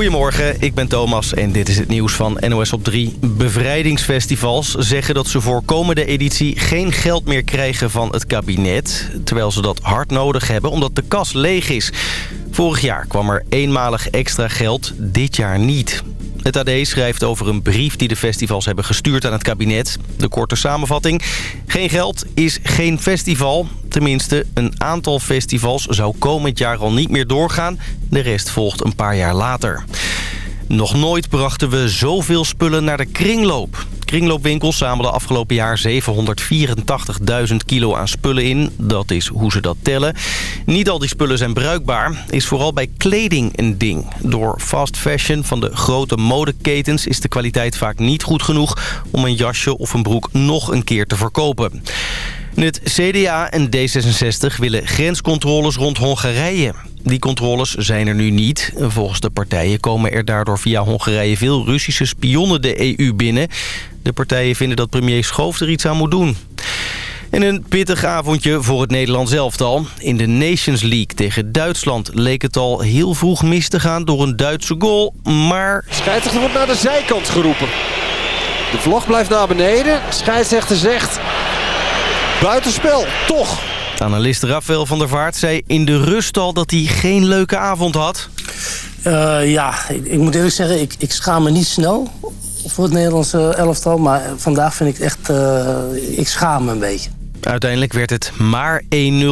Goedemorgen, ik ben Thomas en dit is het nieuws van NOS op 3. Bevrijdingsfestivals zeggen dat ze voor komende editie geen geld meer krijgen van het kabinet. Terwijl ze dat hard nodig hebben omdat de kas leeg is. Vorig jaar kwam er eenmalig extra geld, dit jaar niet. Het AD schrijft over een brief die de festivals hebben gestuurd aan het kabinet. De korte samenvatting. Geen geld is geen festival. Tenminste, een aantal festivals zou komend jaar al niet meer doorgaan. De rest volgt een paar jaar later. Nog nooit brachten we zoveel spullen naar de kringloop. Kringloopwinkels zamelden afgelopen jaar 784.000 kilo aan spullen in. Dat is hoe ze dat tellen. Niet al die spullen zijn bruikbaar. Is vooral bij kleding een ding. Door fast fashion van de grote modeketens is de kwaliteit vaak niet goed genoeg... om een jasje of een broek nog een keer te verkopen. Het CDA en D66 willen grenscontroles rond Hongarije. Die controles zijn er nu niet. Volgens de partijen komen er daardoor via Hongarije veel Russische spionnen de EU binnen. De partijen vinden dat premier Schoof er iets aan moet doen. En een pittig avondje voor het Nederlands elftal. In de Nations League tegen Duitsland leek het al heel vroeg mis te gaan door een Duitse goal. Maar... Scheidsrechter wordt naar de zijkant geroepen. De vlog blijft naar beneden. Scheidsrechter zegt... Buitenspel, toch. Analist Rafael van der Vaart zei in de rust al dat hij geen leuke avond had. Uh, ja, ik, moet eerlijk zeggen, ik, ik schaam me niet snel voor het Nederlandse elftal. Maar vandaag vind ik echt, uh, ik schaam me een beetje. Uiteindelijk werd het maar 1-0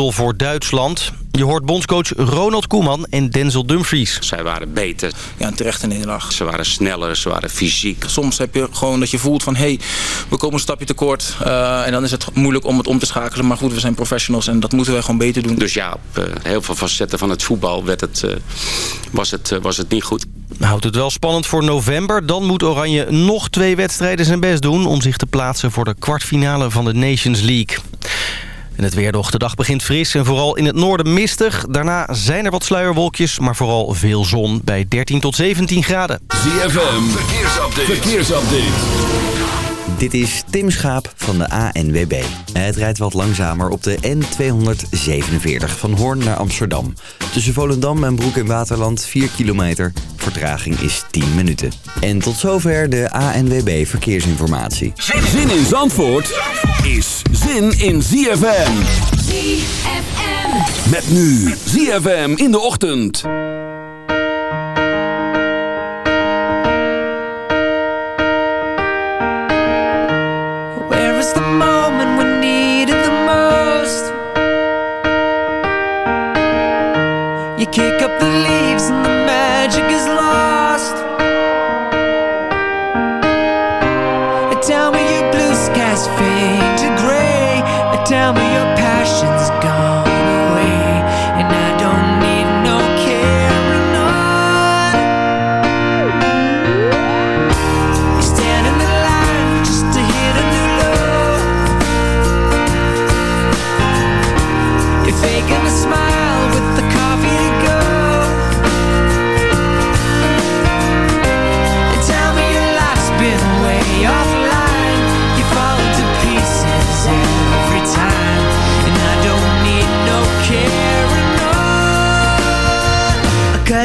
voor Duitsland. Je hoort bondscoach Ronald Koeman en Denzel Dumfries. Zij waren beter. Ja, een terechte nederlaag. Ze waren sneller, ze waren fysiek. Soms heb je gewoon dat je voelt van... hé, hey, we komen een stapje tekort. Uh, en dan is het moeilijk om het om te schakelen. Maar goed, we zijn professionals en dat moeten wij gewoon beter doen. Dus ja, op uh, heel veel facetten van het voetbal werd het, uh, was, het, was het niet goed. Houdt het wel spannend voor november. Dan moet Oranje nog twee wedstrijden zijn best doen... om zich te plaatsen voor de kwartfinale van de Nations League. En het weer. De dag begint fris en vooral in het noorden mistig. Daarna zijn er wat sluierwolkjes, maar vooral veel zon bij 13 tot 17 graden. ZFM, verkeersupdate. verkeersupdate. Dit is Tim Schaap van de ANWB. Het rijdt wat langzamer op de N247 van Hoorn naar Amsterdam. Tussen Volendam en Broek in Waterland 4 kilometer. Vertraging is 10 minuten. En tot zover de ANWB Verkeersinformatie. Zin in Zandvoort is zin in ZFM. ZFM. Met nu ZFM in de ochtend. Kick up the leaves and the magic is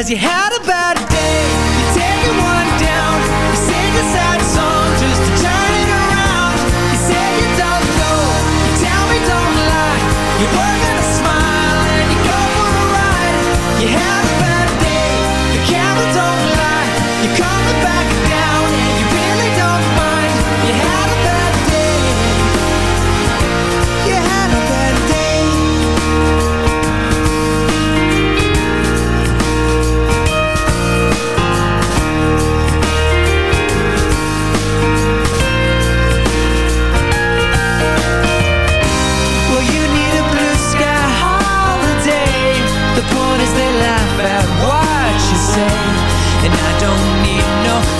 Cause you had a bad day. You're taking one down. You sing a sad song just to turn it around. You say you don't know. You tell me don't lie. You're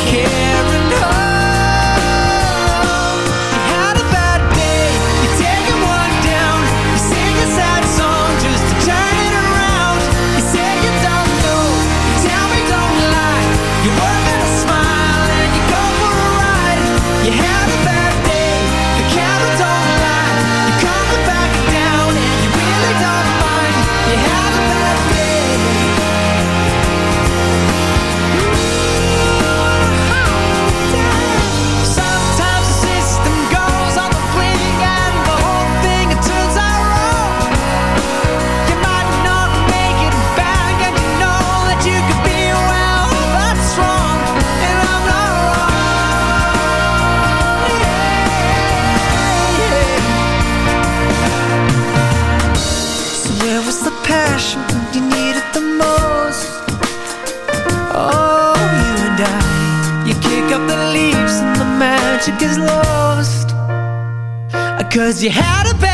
kick magic is lost. Cause you had a bad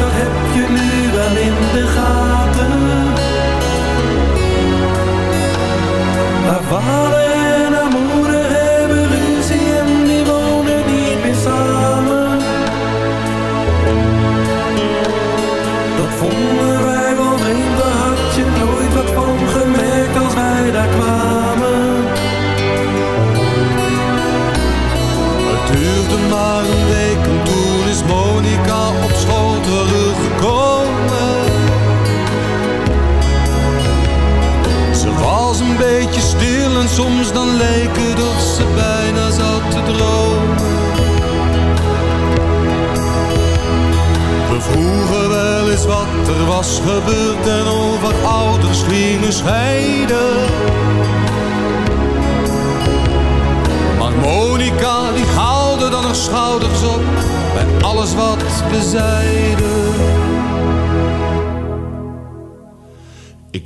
Dat heb je nu wel in de gaten. Haar vader en haar moeder hebben ruzie en die wonen niet meer samen. Dat vonden wij wel vreemd, daar had je nooit wat van gemerkt als wij daar kwamen. Beetje stil en soms dan leek het of ze bijna zat te dromen. We vroegen wel eens wat er was gebeurd en over ouders gingen scheiden. Maar Monica die haalde dan haar schouders op bij alles wat we zeiden.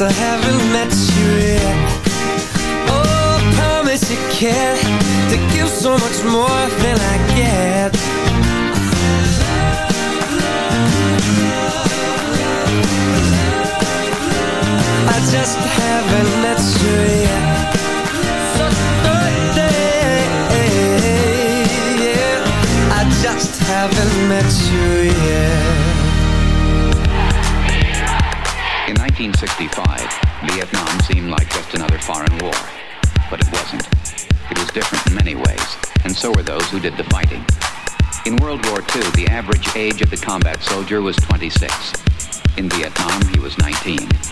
to age of the combat soldier was 26. In Vietnam, he was 19.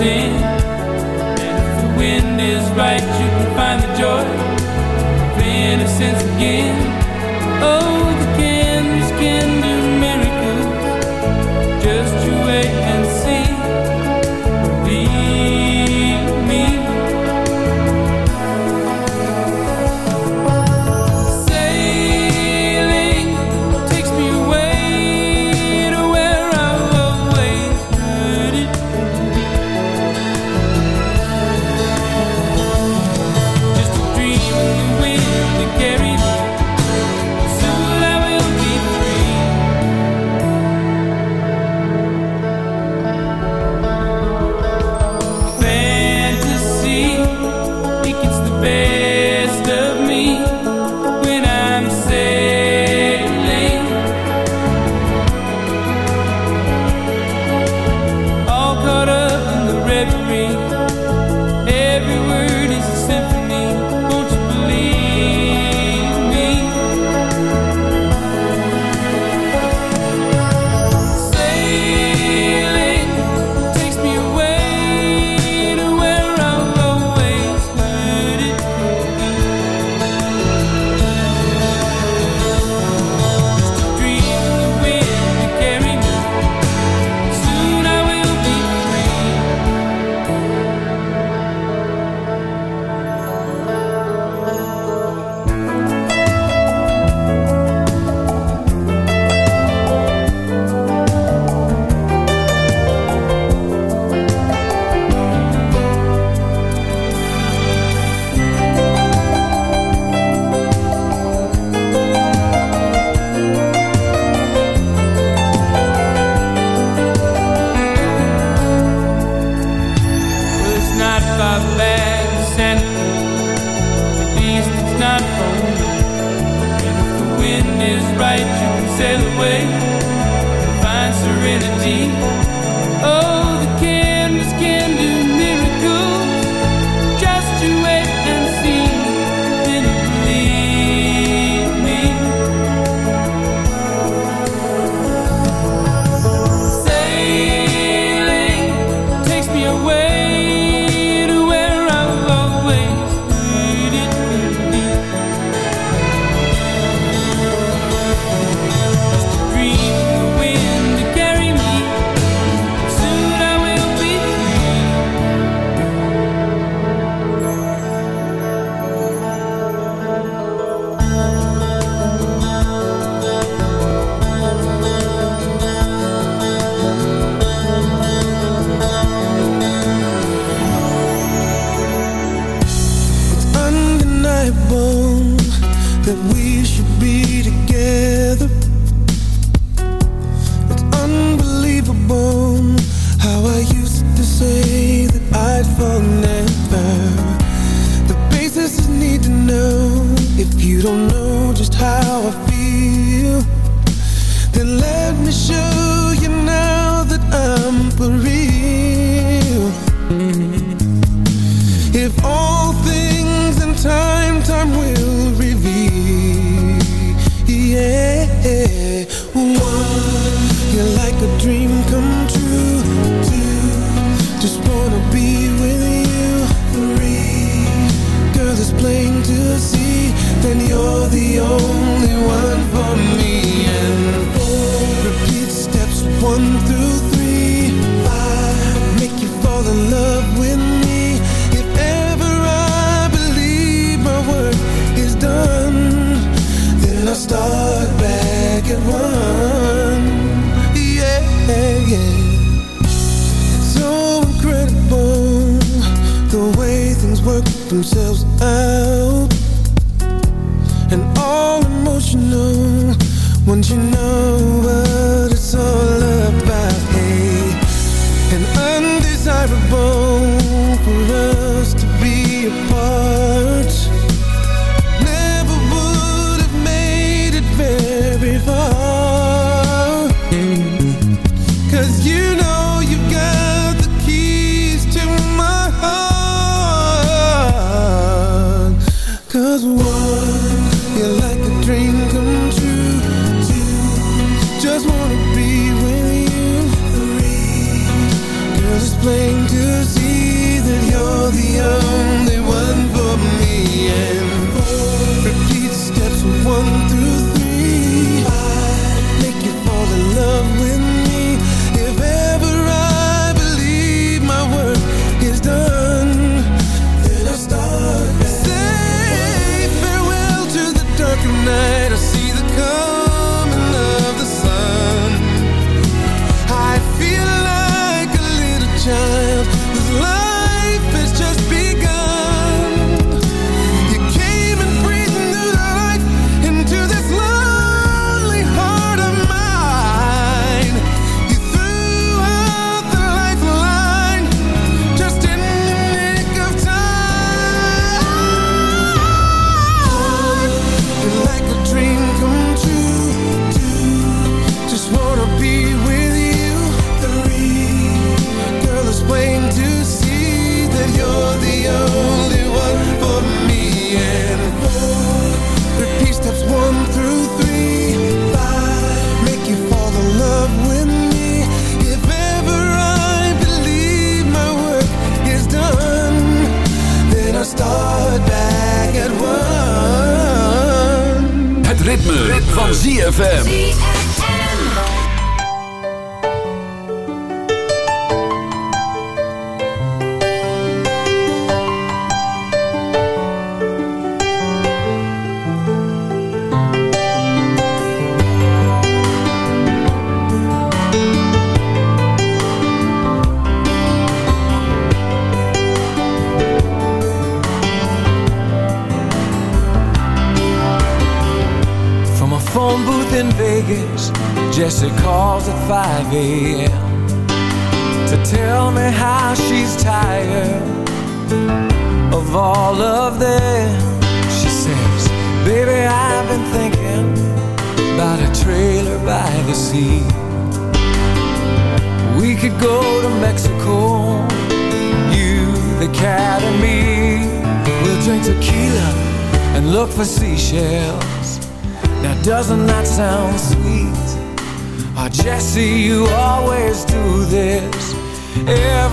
pretend. And if the wind is right, you can find the joy of innocence again.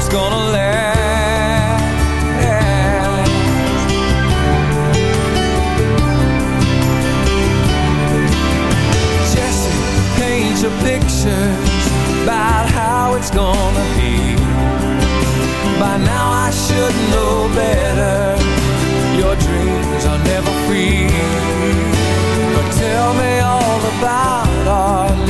it's gonna last Jesse, paints your pictures About how it's gonna be. By now I should know better. Your dreams are never free. But tell me all about our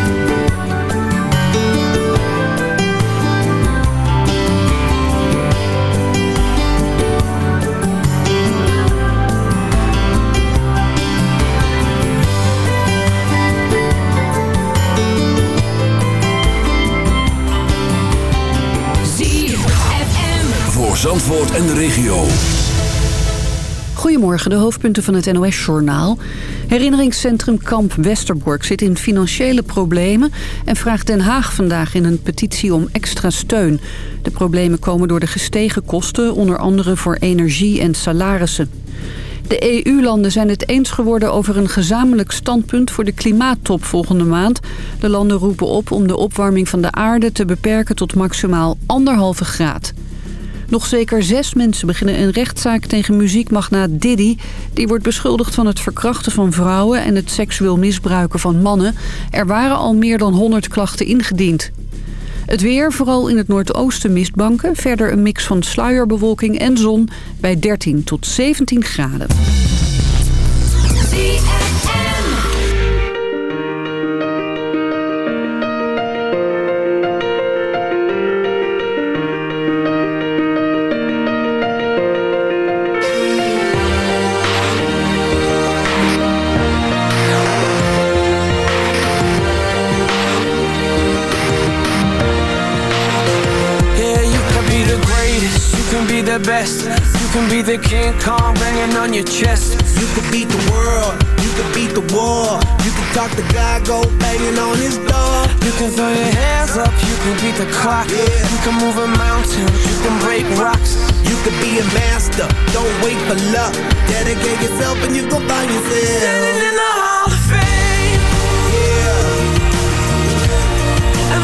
En de regio. Goedemorgen, de hoofdpunten van het NOS-journaal. Herinneringscentrum Kamp Westerbork zit in financiële problemen... en vraagt Den Haag vandaag in een petitie om extra steun. De problemen komen door de gestegen kosten... onder andere voor energie en salarissen. De EU-landen zijn het eens geworden over een gezamenlijk standpunt voor de klimaattop volgende maand. De landen roepen op om de opwarming van de aarde te beperken tot maximaal anderhalve graad. Nog zeker zes mensen beginnen een rechtszaak tegen muziekmagnaat Diddy. Die wordt beschuldigd van het verkrachten van vrouwen en het seksueel misbruiken van mannen. Er waren al meer dan 100 klachten ingediend. Het weer, vooral in het noordoosten mistbanken. Verder een mix van sluierbewolking en zon bij 13 tot 17 graden. Be the King Kong banging on your chest. You could beat the world, you could beat the war. You could talk to God, go banging on his door. You can throw your hands up, you can beat the clock. Yeah. You can move a mountain, you can break rocks. You could be a master, don't wait for luck. Dedicate yourself and you gon' find yourself. Standing in the Hall of Fame. And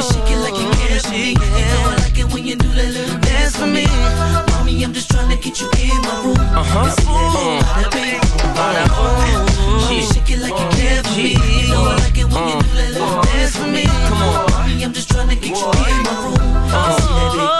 Me shake it like you care for me. You know I like it when you do that little dance for me. Mommy, I'm just trying to get you in my room. Uh huh. Bada bing, bada boom. Mommy, shake it like you care for me. You know I like it when you do that little dance for me. Come on, mommy, I'm just trying to get you in my room. See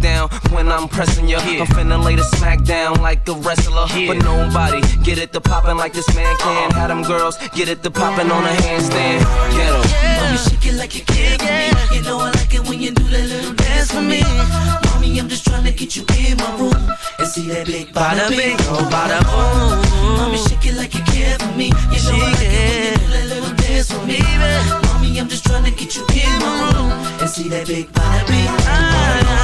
down when I'm pressing you. I'm finna lay the smack down like a wrestler. But nobody get it to poppin' like this man can. Uh-uh. Had them girls get it to poppin' on a handstand. Get 'em. Mommy, shake it like you care oh, for me. You know I like it when you do that little dance for me. Mommy, I'm just trying to get you in my room and see that big bada bing, ah, oh bada boom. Mommy, shake it like you care for me. You know I like it when you do that little dance for me. Mommy, I'm just trying to get you in my room and see that big bada bing, oh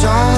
Don't